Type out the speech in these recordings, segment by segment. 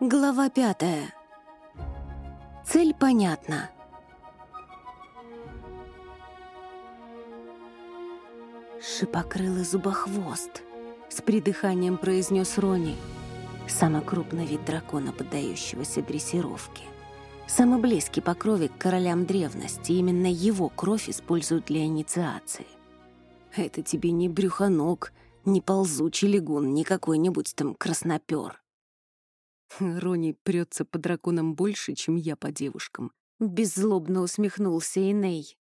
Глава пятая. Цель понятна. Шипокрылый зубохвост, с придыханием произнес Рони. Самый крупный вид дракона, поддающегося дрессировке. Самый близкий по крови к королям древности. Именно его кровь используют для инициации. Это тебе не брюхоног, не ползучий лягун, не какой-нибудь там краснопер. Рони прется по драконам больше, чем я по девушкам. Беззлобно усмехнулся Иней.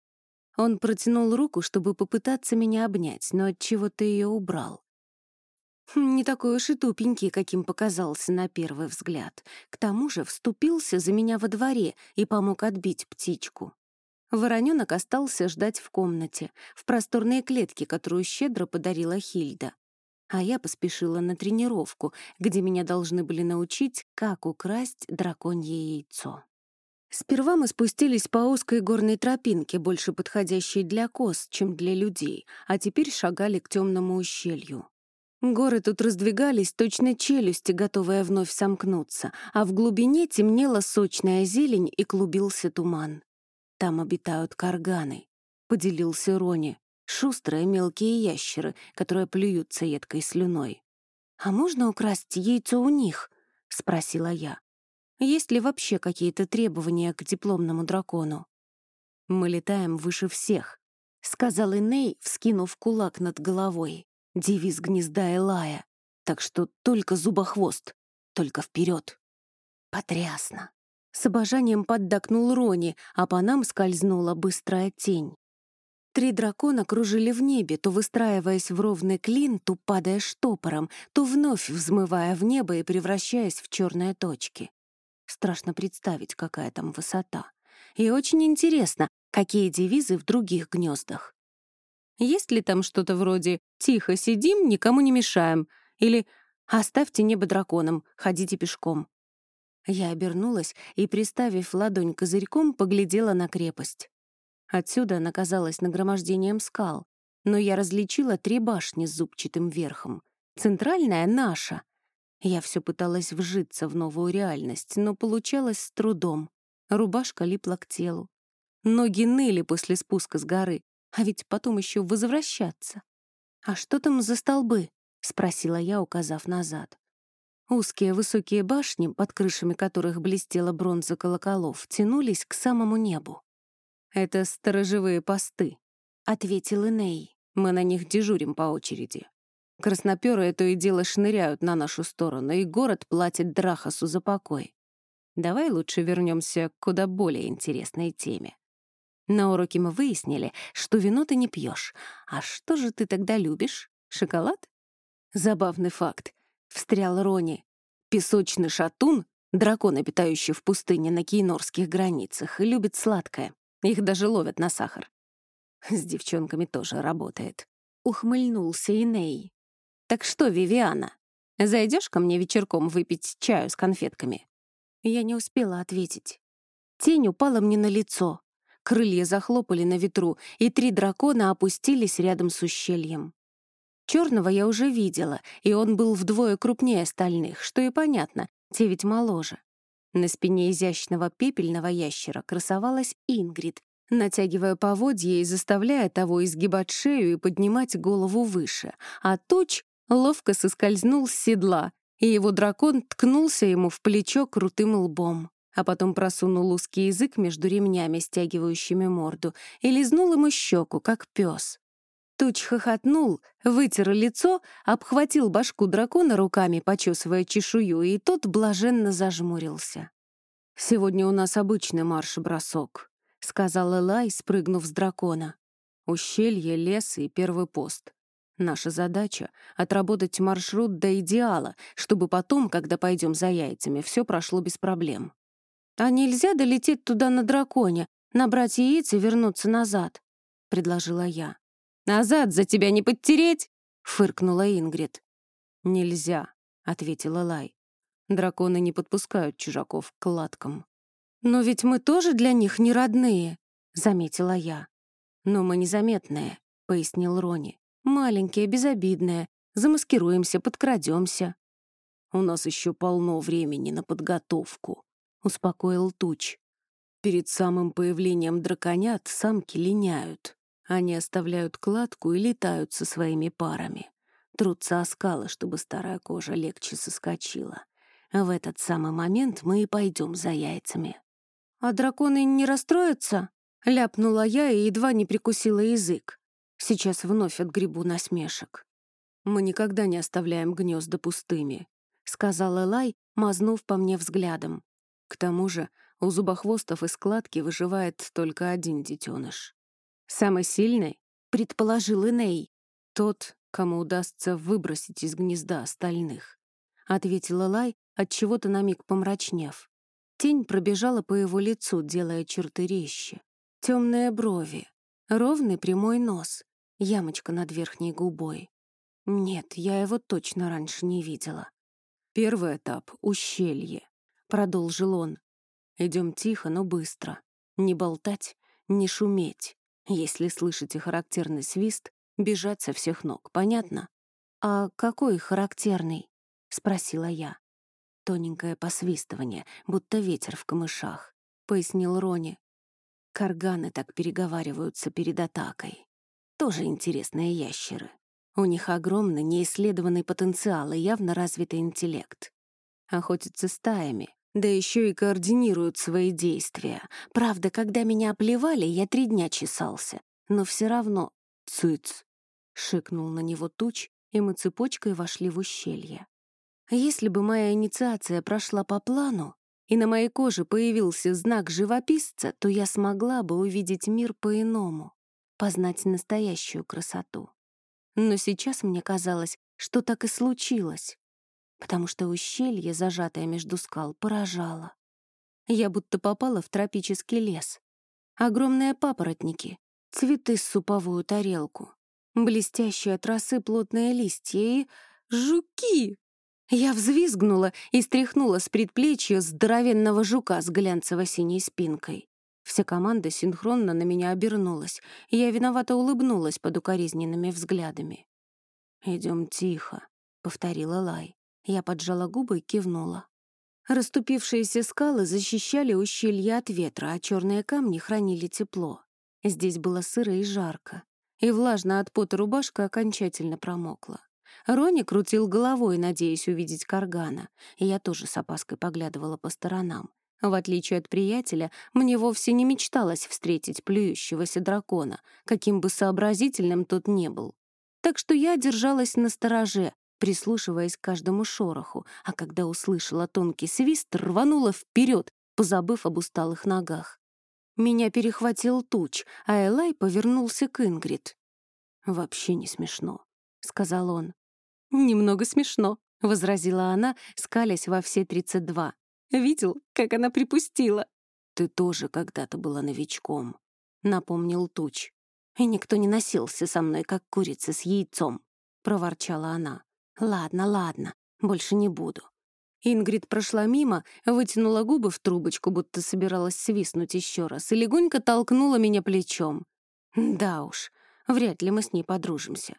Он протянул руку, чтобы попытаться меня обнять, но от чего то ее убрал. Не такой уж и тупенький, каким показался на первый взгляд. К тому же вступился за меня во дворе и помог отбить птичку. Вороненок остался ждать в комнате, в просторной клетке, которую щедро подарила Хильда а я поспешила на тренировку, где меня должны были научить, как украсть драконье яйцо. Сперва мы спустились по узкой горной тропинке, больше подходящей для коз, чем для людей, а теперь шагали к темному ущелью. Горы тут раздвигались, точно челюсти, готовая вновь сомкнуться, а в глубине темнела сочная зелень и клубился туман. Там обитают карганы, — поделился Рони. Шустрые мелкие ящеры, которые плюются едкой слюной. «А можно украсть яйцо у них?» — спросила я. «Есть ли вообще какие-то требования к дипломному дракону?» «Мы летаем выше всех», — сказал Иней, вскинув кулак над головой. Девиз гнезда Элая. Так что только зубохвост, только вперед. Потрясно. С обожанием поддакнул Рони, а по нам скользнула быстрая тень. Три дракона кружили в небе, то выстраиваясь в ровный клин, то падая штопором, то вновь взмывая в небо и превращаясь в черные точки. Страшно представить, какая там высота. И очень интересно, какие девизы в других гнездах. Есть ли там что-то вроде «тихо сидим, никому не мешаем» или «оставьте небо драконом, ходите пешком». Я обернулась и, приставив ладонь козырьком, поглядела на крепость. Отсюда она казалась нагромождением скал, но я различила три башни с зубчатым верхом. Центральная — наша. Я все пыталась вжиться в новую реальность, но получалось с трудом. Рубашка липла к телу. Ноги ныли после спуска с горы, а ведь потом еще возвращаться. «А что там за столбы?» — спросила я, указав назад. Узкие высокие башни, под крышами которых блестела бронза колоколов, тянулись к самому небу. «Это сторожевые посты», — ответил Иней. «Мы на них дежурим по очереди. Краснопёрые то и дело шныряют на нашу сторону, и город платит Драхасу за покой. Давай лучше вернемся к куда более интересной теме. На уроке мы выяснили, что вино ты не пьешь. А что же ты тогда любишь? Шоколад? Забавный факт. Встрял Рони. Песочный шатун, дракон, обитающий в пустыне на кейнорских границах, любит сладкое. Их даже ловят на сахар. С девчонками тоже работает. Ухмыльнулся Иней. Так что, Вивиана, зайдешь ко мне вечерком выпить чаю с конфетками? Я не успела ответить. Тень упала мне на лицо. Крылья захлопали на ветру, и три дракона опустились рядом с ущельем. Черного я уже видела, и он был вдвое крупнее остальных, что и понятно, те ведь моложе. На спине изящного пепельного ящера красовалась Ингрид, натягивая поводья и заставляя того изгибать шею и поднимать голову выше, а Туч ловко соскользнул с седла, и его дракон ткнулся ему в плечо крутым лбом, а потом просунул узкий язык между ремнями, стягивающими морду, и лизнул ему щеку, как пес. Туч хохотнул, вытер лицо, обхватил башку дракона руками, почесывая чешую, и тот блаженно зажмурился. «Сегодня у нас обычный марш-бросок», — сказал Элай, спрыгнув с дракона. «Ущелье, лес и первый пост. Наша задача — отработать маршрут до идеала, чтобы потом, когда пойдем за яйцами, все прошло без проблем». «А нельзя долететь туда на драконе, набрать яиц и вернуться назад?» — предложила я. «Назад за тебя не подтереть!» — фыркнула Ингрид. «Нельзя», — ответила Лай. «Драконы не подпускают чужаков к кладкам». «Но ведь мы тоже для них не родные», — заметила я. «Но мы незаметные», — пояснил Рони. «Маленькие, безобидные. Замаскируемся, подкрадемся». У нас еще полно времени на подготовку», — успокоил Туч. Перед самым появлением драконят самки линяют. Они оставляют кладку и летают со своими парами. Трутся о скалы, чтобы старая кожа легче соскочила. В этот самый момент мы и пойдем за яйцами. «А драконы не расстроятся?» — ляпнула я и едва не прикусила язык. Сейчас вновь отгребу насмешек. «Мы никогда не оставляем гнезда пустыми», — сказал Элай, мазнув по мне взглядом. «К тому же у зубохвостов из складки выживает только один детеныш. «Самый сильный?» — предположил Иней. «Тот, кому удастся выбросить из гнезда остальных», — ответила Лай, отчего-то на миг помрачнев. Тень пробежала по его лицу, делая черты резче. Темные брови, ровный прямой нос, ямочка над верхней губой. Нет, я его точно раньше не видела. «Первый этап — ущелье», — продолжил он. Идем тихо, но быстро. Не болтать, не шуметь. Если слышите характерный свист, бежать со всех ног, понятно? «А какой характерный?» — спросила я. Тоненькое посвистывание, будто ветер в камышах, — пояснил Рони. Карганы так переговариваются перед атакой. Тоже интересные ящеры. У них огромный неисследованный потенциал и явно развитый интеллект. Охотятся стаями, да еще и координируют свои действия. Правда, когда меня оплевали, я три дня чесался. Но все равно... «Цыц!» — шикнул на него туч, и мы цепочкой вошли в ущелье. Если бы моя инициация прошла по плану, и на моей коже появился знак живописца, то я смогла бы увидеть мир по-иному, познать настоящую красоту. Но сейчас мне казалось, что так и случилось потому что ущелье, зажатое между скал, поражало. Я будто попала в тропический лес. Огромные папоротники, цветы с суповую тарелку, блестящие от росы плотные листья и жуки. Я взвизгнула и стряхнула с предплечья здоровенного жука с глянцево-синей спинкой. Вся команда синхронно на меня обернулась, и я виновато улыбнулась под укоризненными взглядами. «Идем тихо», — повторила Лай. Я поджала губы и кивнула. Раступившиеся скалы защищали ущелье от ветра, а черные камни хранили тепло. Здесь было сыро и жарко, и влажно от пота рубашка окончательно промокла. Рони крутил головой, надеясь увидеть Каргана, и я тоже с опаской поглядывала по сторонам. В отличие от приятеля, мне вовсе не мечталось встретить плюющегося дракона, каким бы сообразительным тот не был. Так что я держалась на стороже, прислушиваясь к каждому шороху, а когда услышала тонкий свист, рванула вперед, позабыв об усталых ногах. Меня перехватил туч, а Элай повернулся к Ингрид. «Вообще не смешно», — сказал он. «Немного смешно», — возразила она, скалясь во все тридцать два. «Видел, как она припустила?» «Ты тоже когда-то была новичком», — напомнил Туч. «И никто не носился со мной, как курица с яйцом», — проворчала она. Ладно, ладно, больше не буду. Ингрид прошла мимо, вытянула губы в трубочку, будто собиралась свистнуть еще раз, и легонько толкнула меня плечом. Да уж, вряд ли мы с ней подружимся.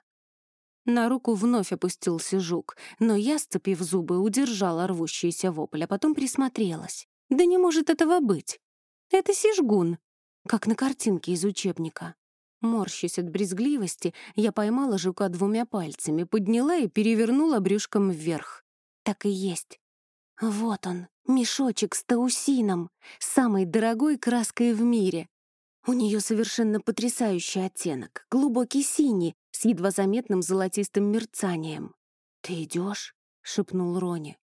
На руку вновь опустился жук, но я, сцепив зубы, удержала рвущийся вопль, а потом присмотрелась. Да не может этого быть. Это сижгун, как на картинке из учебника. Морщась от брезгливости, я поймала жука двумя пальцами, подняла и перевернула брюшком вверх. Так и есть. Вот он, мешочек с таусином, самой дорогой краской в мире. У нее совершенно потрясающий оттенок, глубокий синий, с едва заметным золотистым мерцанием. «Ты идешь? шепнул Рони.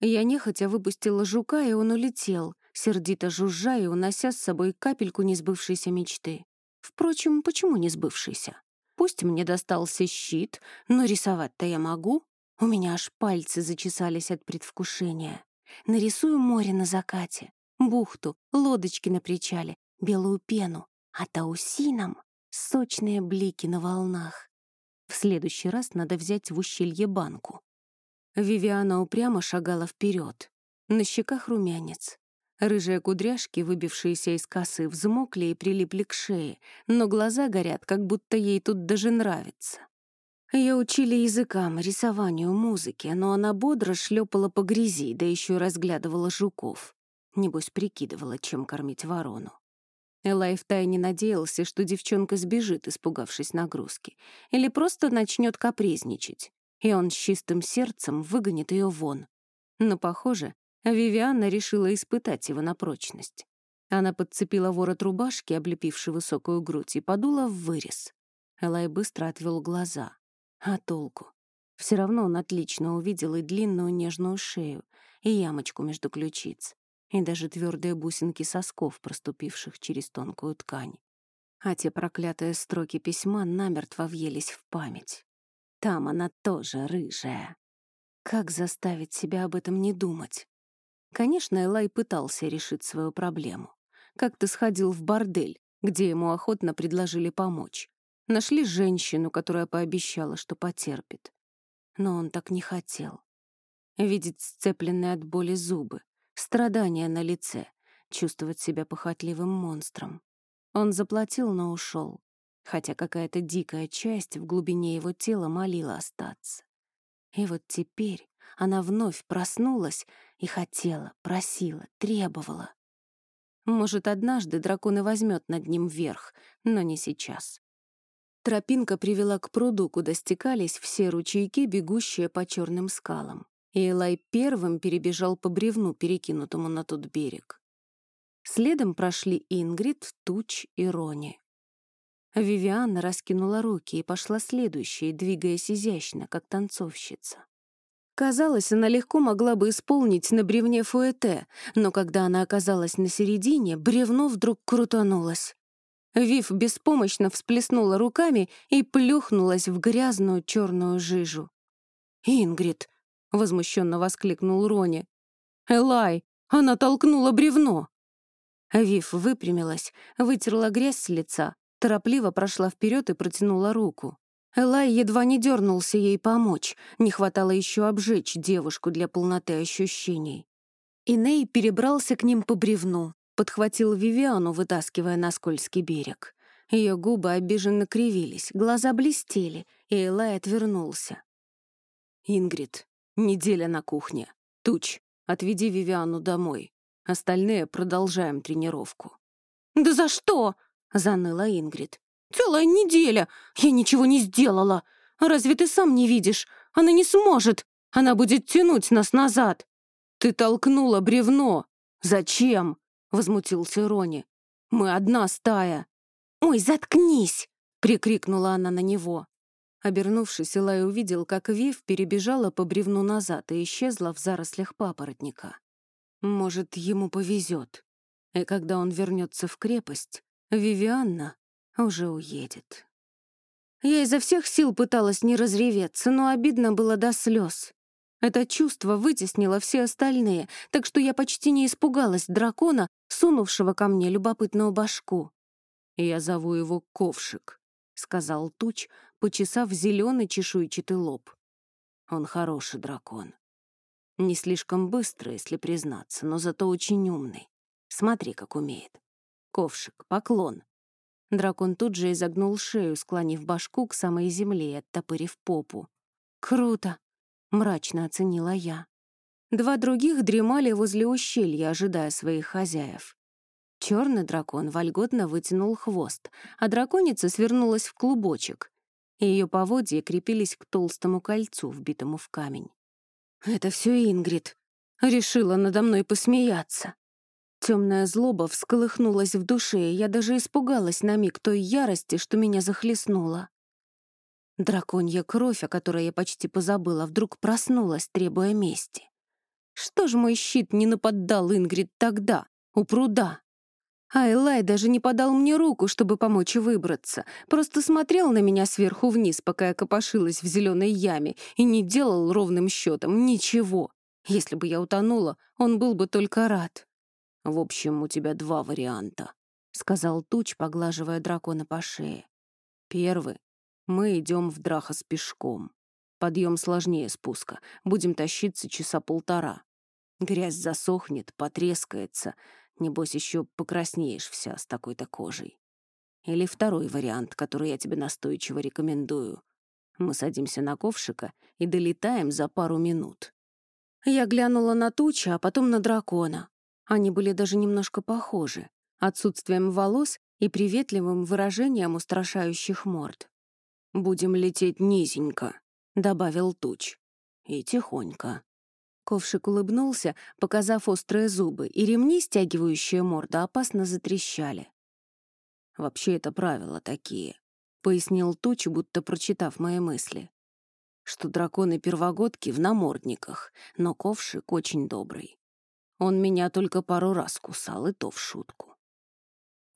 Я нехотя выпустила жука, и он улетел, сердито жужжа и унося с собой капельку несбывшейся мечты. Впрочем, почему не сбывшийся? Пусть мне достался щит, но рисовать-то я могу. У меня аж пальцы зачесались от предвкушения. Нарисую море на закате, бухту, лодочки на причале, белую пену, а таусином — сочные блики на волнах. В следующий раз надо взять в ущелье банку. Вивиана упрямо шагала вперед. На щеках румянец. Рыжие кудряшки, выбившиеся из косы, взмокли и прилипли к шее, но глаза горят, как будто ей тут даже нравится. Ее учили языкам, рисованию, музыке, но она бодро шлепала по грязи, да еще разглядывала жуков. Небось, прикидывала, чем кормить ворону. Элай втайне надеялся, что девчонка сбежит, испугавшись нагрузки, или просто начнет капризничать, и он с чистым сердцем выгонит ее вон. Но, похоже, Вивианна решила испытать его на прочность. Она подцепила ворот рубашки, облепивший высокую грудь, и подула в вырез. Элай быстро отвел глаза. А толку? Все равно он отлично увидел и длинную нежную шею, и ямочку между ключиц, и даже твердые бусинки сосков, проступивших через тонкую ткань. А те проклятые строки письма намертво въелись в память. Там она тоже рыжая. Как заставить себя об этом не думать? Конечно, Элай пытался решить свою проблему. Как-то сходил в бордель, где ему охотно предложили помочь. Нашли женщину, которая пообещала, что потерпит. Но он так не хотел. Видеть сцепленные от боли зубы, страдания на лице, чувствовать себя похотливым монстром. Он заплатил, но ушел, хотя какая-то дикая часть в глубине его тела молила остаться. И вот теперь она вновь проснулась и хотела, просила, требовала. Может, однажды дракон и возьмет над ним верх, но не сейчас. Тропинка привела к пруду, куда стекались все ручейки, бегущие по черным скалам. И Элай первым перебежал по бревну, перекинутому на тот берег. Следом прошли Ингрид, Туч и Рони. Вивианна раскинула руки и пошла следующей, двигаясь изящно, как танцовщица. Казалось, она легко могла бы исполнить на бревне фуэте, но когда она оказалась на середине, бревно вдруг крутанулось. Вив беспомощно всплеснула руками и плюхнулась в грязную черную жижу. «Ингрид!» — возмущенно воскликнул Рони. «Элай! Она толкнула бревно!» Вив выпрямилась, вытерла грязь с лица, торопливо прошла вперед и протянула руку. Элай едва не дернулся ей помочь, не хватало еще обжечь девушку для полноты ощущений. Иней перебрался к ним по бревну, подхватил Вивиану, вытаскивая на скользкий берег. Ее губы обиженно кривились, глаза блестели, и Элай отвернулся. «Ингрид, неделя на кухне. Туч, отведи Вивиану домой. Остальные продолжаем тренировку». «Да за что?» — заныла Ингрид. Целая неделя! Я ничего не сделала! Разве ты сам не видишь? Она не сможет! Она будет тянуть нас назад!» «Ты толкнула бревно! Зачем?» — возмутился Рони. «Мы одна стая!» «Ой, заткнись!» — прикрикнула она на него. Обернувшись, Илай увидел, как Вив перебежала по бревну назад и исчезла в зарослях папоротника. Может, ему повезет. И когда он вернется в крепость, Вивианна уже уедет. Я изо всех сил пыталась не разреветься, но обидно было до слез. Это чувство вытеснило все остальные, так что я почти не испугалась дракона, сунувшего ко мне любопытную башку. «Я зову его Ковшик», — сказал Туч, почесав зеленый чешуйчатый лоб. «Он хороший дракон. Не слишком быстрый, если признаться, но зато очень умный. Смотри, как умеет. Ковшик, поклон. Дракон тут же изогнул шею, склонив башку к самой земле и оттопырив попу. «Круто!» — мрачно оценила я. Два других дремали возле ущелья, ожидая своих хозяев. Черный дракон вольготно вытянул хвост, а драконица свернулась в клубочек. Ее поводья крепились к толстому кольцу, вбитому в камень. «Это все Ингрид. Решила надо мной посмеяться. Темная злоба всколыхнулась в душе, и я даже испугалась на миг той ярости, что меня захлестнула. Драконья кровь, о которой я почти позабыла, вдруг проснулась, требуя мести. Что ж мой щит не нападал Ингрид тогда, у пруда? А Элай даже не подал мне руку, чтобы помочь выбраться, просто смотрел на меня сверху вниз, пока я копошилась в зеленой яме, и не делал ровным счетом ничего. Если бы я утонула, он был бы только рад. «В общем, у тебя два варианта», — сказал Туч, поглаживая дракона по шее. «Первый. Мы идем в Драхас пешком. Подъем сложнее спуска. Будем тащиться часа полтора. Грязь засохнет, потрескается. Небось, еще покраснеешь вся с такой-то кожей. Или второй вариант, который я тебе настойчиво рекомендую. Мы садимся на ковшика и долетаем за пару минут. Я глянула на тучи, а потом на дракона. Они были даже немножко похожи, отсутствием волос и приветливым выражением устрашающих морд. «Будем лететь низенько», — добавил Туч. «И тихонько». Ковшик улыбнулся, показав острые зубы, и ремни, стягивающие морду, опасно затрещали. «Вообще это правила такие», — пояснил Туч, будто прочитав мои мысли. «Что драконы-первогодки в намордниках, но ковшик очень добрый. Он меня только пару раз кусал, и то в шутку.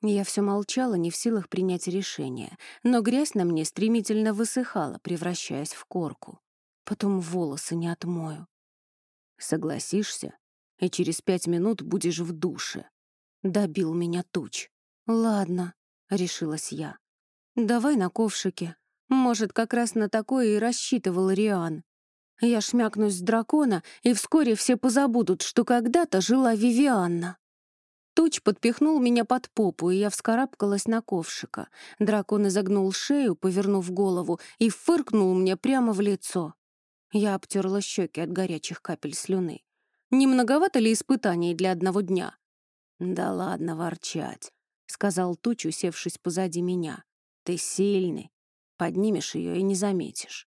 Я все молчала, не в силах принять решение, но грязь на мне стремительно высыхала, превращаясь в корку. Потом волосы не отмою. Согласишься, и через пять минут будешь в душе. Добил меня туч. Ладно, решилась я. Давай на ковшике. Может, как раз на такое и рассчитывал Риан. Я шмякнусь с дракона, и вскоре все позабудут, что когда-то жила Вивианна. Туч подпихнул меня под попу, и я вскарабкалась на ковшика. Дракон изогнул шею, повернув голову, и фыркнул мне прямо в лицо. Я обтерла щеки от горячих капель слюны. Не многовато ли испытаний для одного дня? «Да ладно ворчать», — сказал Туч, усевшись позади меня. «Ты сильный. Поднимешь ее и не заметишь».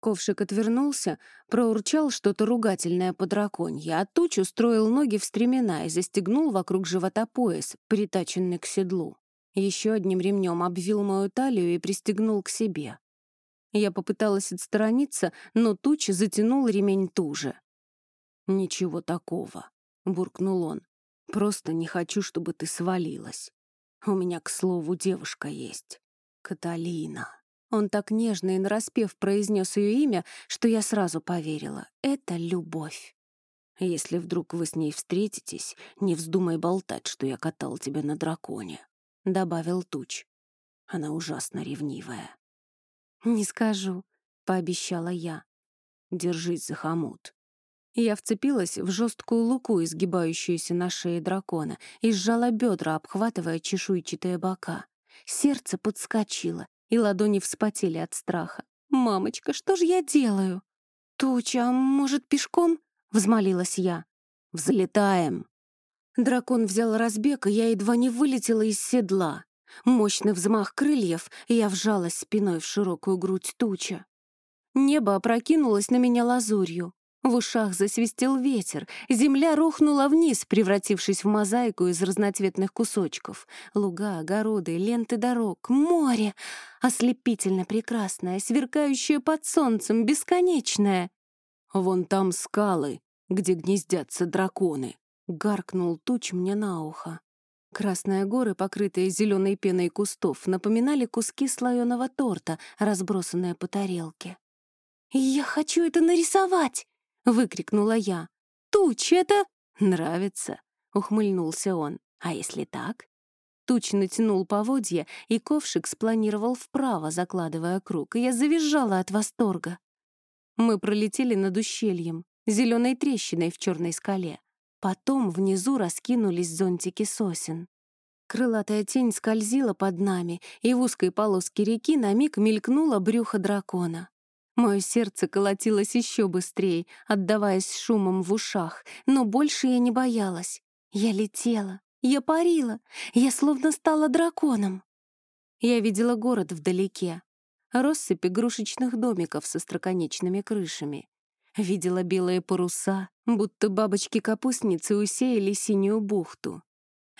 Ковшик отвернулся, проурчал что-то ругательное по драконье, а туч устроил ноги в стремена и застегнул вокруг живота пояс, притаченный к седлу. Еще одним ремнем обвил мою талию и пристегнул к себе. Я попыталась отсторониться, но туч затянул ремень туже. «Ничего такого», — буркнул он. «Просто не хочу, чтобы ты свалилась. У меня, к слову, девушка есть. Каталина». Он так нежно и нараспев произнес ее имя, что я сразу поверила. Это любовь. Если вдруг вы с ней встретитесь, не вздумай болтать, что я катал тебя на драконе, — добавил Туч. Она ужасно ревнивая. «Не скажу», — пообещала я. «Держись за хомут». Я вцепилась в жесткую луку, изгибающуюся на шее дракона, и сжала бедра, обхватывая чешуйчатые бока. Сердце подскочило, и ладони вспотели от страха. «Мамочка, что же я делаю?» «Туча, может, пешком?» — взмолилась я. «Взлетаем!» Дракон взял разбег, и я едва не вылетела из седла. Мощный взмах крыльев, и я вжалась спиной в широкую грудь туча. Небо опрокинулось на меня лазурью. В ушах засвистел ветер, земля рухнула вниз, превратившись в мозаику из разноцветных кусочков. Луга, огороды, ленты дорог, море. Ослепительно прекрасное, сверкающее под солнцем, бесконечное. «Вон там скалы, где гнездятся драконы», — гаркнул туч мне на ухо. Красные горы, покрытые зеленой пеной кустов, напоминали куски слоеного торта, разбросанные по тарелке. «Я хочу это нарисовать!» Выкрикнула я. «Туч, это...» «Нравится», — ухмыльнулся он. «А если так?» Туч натянул поводья, и ковшик спланировал вправо, закладывая круг, и я завизжала от восторга. Мы пролетели над ущельем, зеленой трещиной в черной скале. Потом внизу раскинулись зонтики сосен. Крылатая тень скользила под нами, и в узкой полоске реки на миг мелькнуло брюхо дракона. Мое сердце колотилось еще быстрее, отдаваясь шумом в ушах, но больше я не боялась. Я летела, я парила, я словно стала драконом. Я видела город вдалеке, россыпь игрушечных домиков со строконечными крышами. Видела белые паруса, будто бабочки-капустницы усеяли синюю бухту.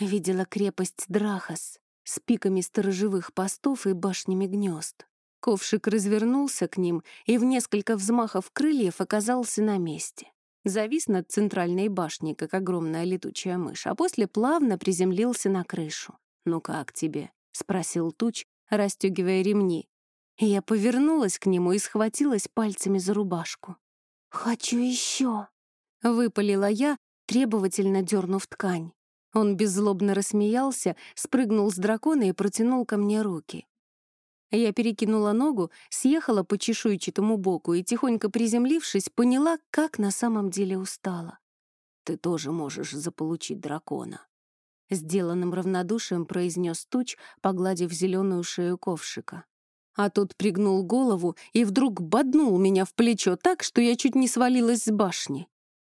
Видела крепость Драхас с пиками сторожевых постов и башнями гнезд. Ковшик развернулся к ним и в несколько взмахов крыльев оказался на месте. Завис над центральной башней, как огромная летучая мышь, а после плавно приземлился на крышу. «Ну как тебе?» — спросил Туч, расстегивая ремни. Я повернулась к нему и схватилась пальцами за рубашку. «Хочу еще!» — выпалила я, требовательно дернув ткань. Он беззлобно рассмеялся, спрыгнул с дракона и протянул ко мне руки. Я перекинула ногу, съехала по чешуйчатому боку и, тихонько приземлившись, поняла, как на самом деле устала. «Ты тоже можешь заполучить дракона», — сделанным равнодушием произнес Туч, погладив зеленую шею ковшика. А тот пригнул голову и вдруг боднул меня в плечо так, что я чуть не свалилась с башни.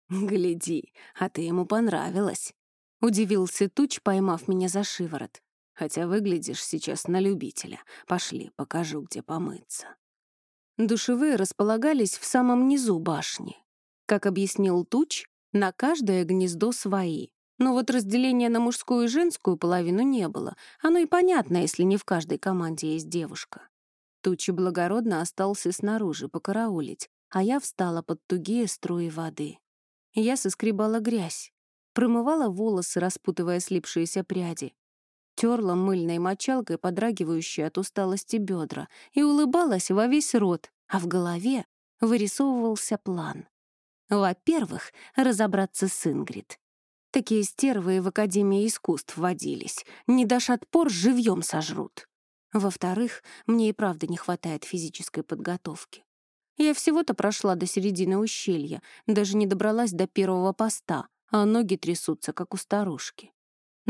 «Гляди, а ты ему понравилась», — удивился Туч, поймав меня за шиворот. «Хотя выглядишь сейчас на любителя. Пошли, покажу, где помыться». Душевые располагались в самом низу башни. Как объяснил Туч, на каждое гнездо свои. Но вот разделения на мужскую и женскую половину не было. Оно и понятно, если не в каждой команде есть девушка. Тучи благородно остался снаружи покараулить, а я встала под тугие струи воды. Я соскребала грязь, промывала волосы, распутывая слипшиеся пряди, терла мыльной мочалкой подрагивающие от усталости бедра и улыбалась во весь рот, а в голове вырисовывался план. Во-первых, разобраться с Ингрид. Такие стервы в Академии искусств водились. Не дашь отпор, живьем сожрут. Во-вторых, мне и правда не хватает физической подготовки. Я всего-то прошла до середины ущелья, даже не добралась до первого поста, а ноги трясутся, как у старушки.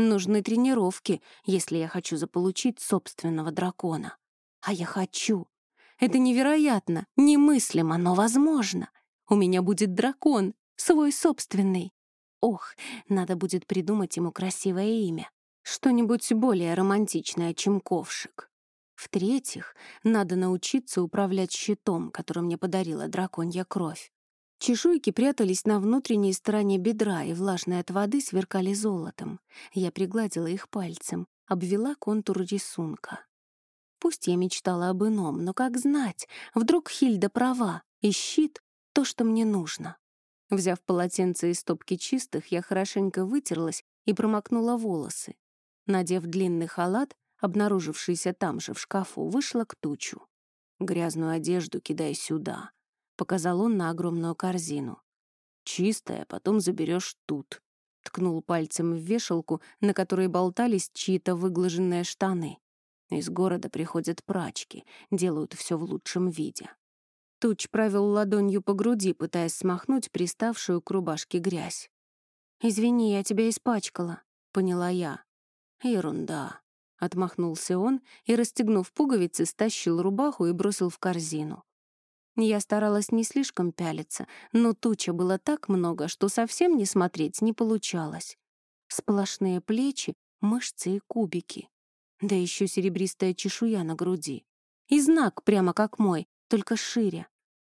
Нужны тренировки, если я хочу заполучить собственного дракона. А я хочу. Это невероятно, немыслимо, но возможно. У меня будет дракон, свой собственный. Ох, надо будет придумать ему красивое имя. Что-нибудь более романтичное, чем ковшик. В-третьих, надо научиться управлять щитом, который мне подарила драконья кровь. Чешуйки прятались на внутренней стороне бедра и, влажные от воды, сверкали золотом. Я пригладила их пальцем, обвела контур рисунка. Пусть я мечтала об ином, но как знать, вдруг Хильда права, и щит — то, что мне нужно. Взяв полотенце из стопки чистых, я хорошенько вытерлась и промокнула волосы. Надев длинный халат, обнаружившийся там же в шкафу, вышла к тучу. «Грязную одежду кидай сюда», — показал он на огромную корзину. «Чистая, потом заберешь тут», — ткнул пальцем в вешалку, на которой болтались чьи-то выглаженные штаны. Из города приходят прачки, делают все в лучшем виде. Туч провел ладонью по груди, пытаясь смахнуть приставшую к рубашке грязь. «Извини, я тебя испачкала», — поняла я. «Ерунда», Отмахнулся он и, расстегнув пуговицы, стащил рубаху и бросил в корзину. Я старалась не слишком пялиться, но туча было так много, что совсем не смотреть не получалось. Сплошные плечи, мышцы и кубики. Да еще серебристая чешуя на груди. И знак прямо как мой, только шире.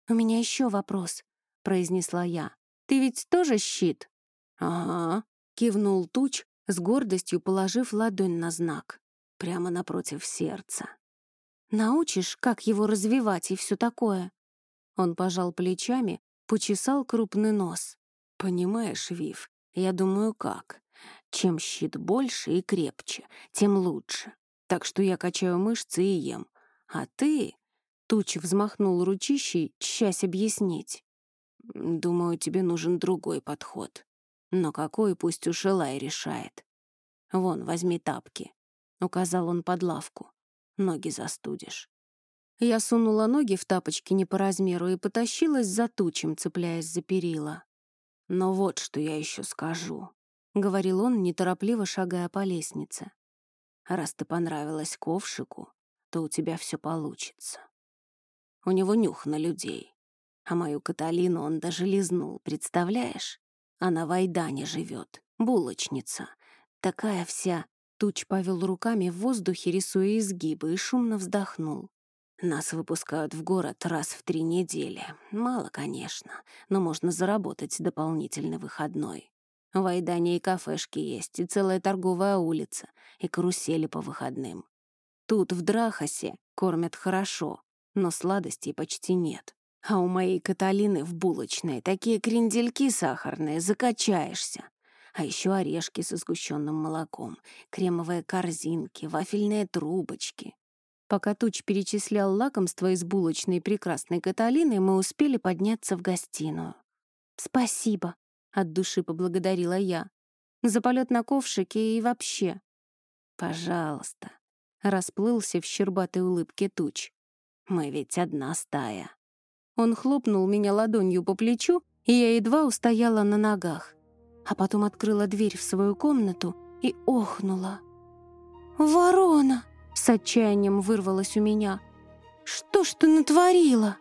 «У меня еще вопрос», — произнесла я. «Ты ведь тоже щит?» «Ага», — кивнул Туч, с гордостью положив ладонь на знак прямо напротив сердца. Научишь, как его развивать и все такое?» Он пожал плечами, почесал крупный нос. «Понимаешь, Вив, я думаю, как. Чем щит больше и крепче, тем лучше. Так что я качаю мышцы и ем. А ты...» Туч взмахнул ручищей, чась объяснить. «Думаю, тебе нужен другой подход. Но какой, пусть уж Элай решает. Вон, возьми тапки. — указал он под лавку. «Ноги застудишь». Я сунула ноги в тапочки не по размеру и потащилась за тучем, цепляясь за перила. «Но вот что я еще скажу», — говорил он, неторопливо шагая по лестнице. «Раз ты понравилась ковшику, то у тебя все получится. У него нюх на людей, а мою Каталину он даже лизнул, представляешь? Она в Айдане живет, булочница, такая вся Туч повел руками в воздухе, рисуя изгибы, и шумно вздохнул. «Нас выпускают в город раз в три недели. Мало, конечно, но можно заработать дополнительный выходной. В Айдане и кафешки есть, и целая торговая улица, и карусели по выходным. Тут, в Драхасе, кормят хорошо, но сладостей почти нет. А у моей Каталины в булочной такие крендельки сахарные, закачаешься. А еще орешки со сгущенным молоком, кремовые корзинки, вафельные трубочки. Пока Туч перечислял лакомства из булочной прекрасной Каталины, мы успели подняться в гостиную. «Спасибо», — от души поблагодарила я. «За полет на ковшике и вообще». «Пожалуйста», — расплылся в щербатой улыбке Туч. «Мы ведь одна стая». Он хлопнул меня ладонью по плечу, и я едва устояла на ногах а потом открыла дверь в свою комнату и охнула. «Ворона!» — с отчаянием вырвалась у меня. «Что ж ты натворила?»